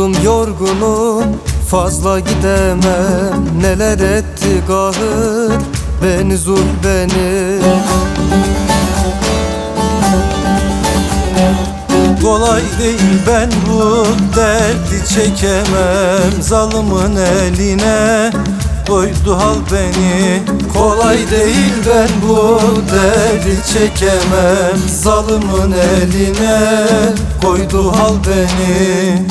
Yoruldum yorgunum fazla gidemem. Neler etti kahır beni zul beni. Kolay değil ben bu derdi çekemem. Zalımın eline koydu hal beni. Kolay değil ben bu derdi çekemem. Zalımın eline koydu hal beni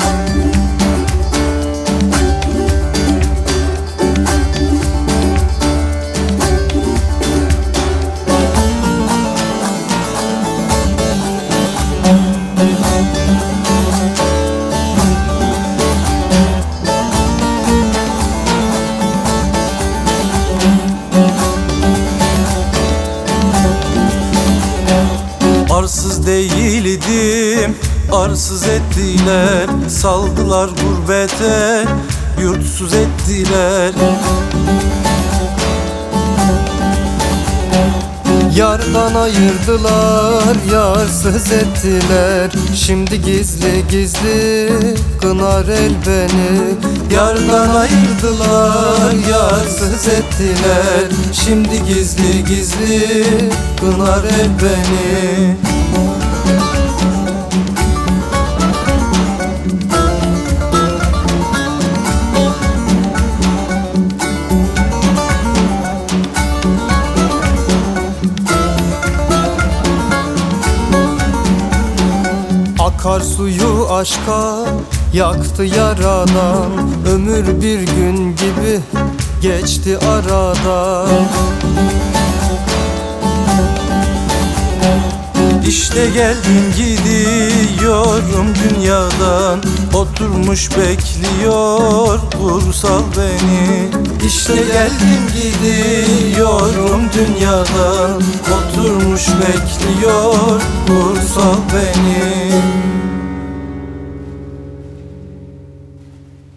Arsız değildim, arsız ettiler Saldılar gurbete, yurtsuz ettiler Yardan ayırdılar, yarsız ettiler. Şimdi gizli gizli kınar el beni. Yardan ayırdılar, yarsız ettiler. Şimdi gizli gizli kınar el beni Akar suyu aşka yaktı yaradan Ömür bir gün gibi geçti arada. İşte geldim gidiyorum dünyadan. Oturmuş bekliyor Vursal beni. İşte geldim gidiyorum dünyadan. Oturmuş bekliyor Vursal beni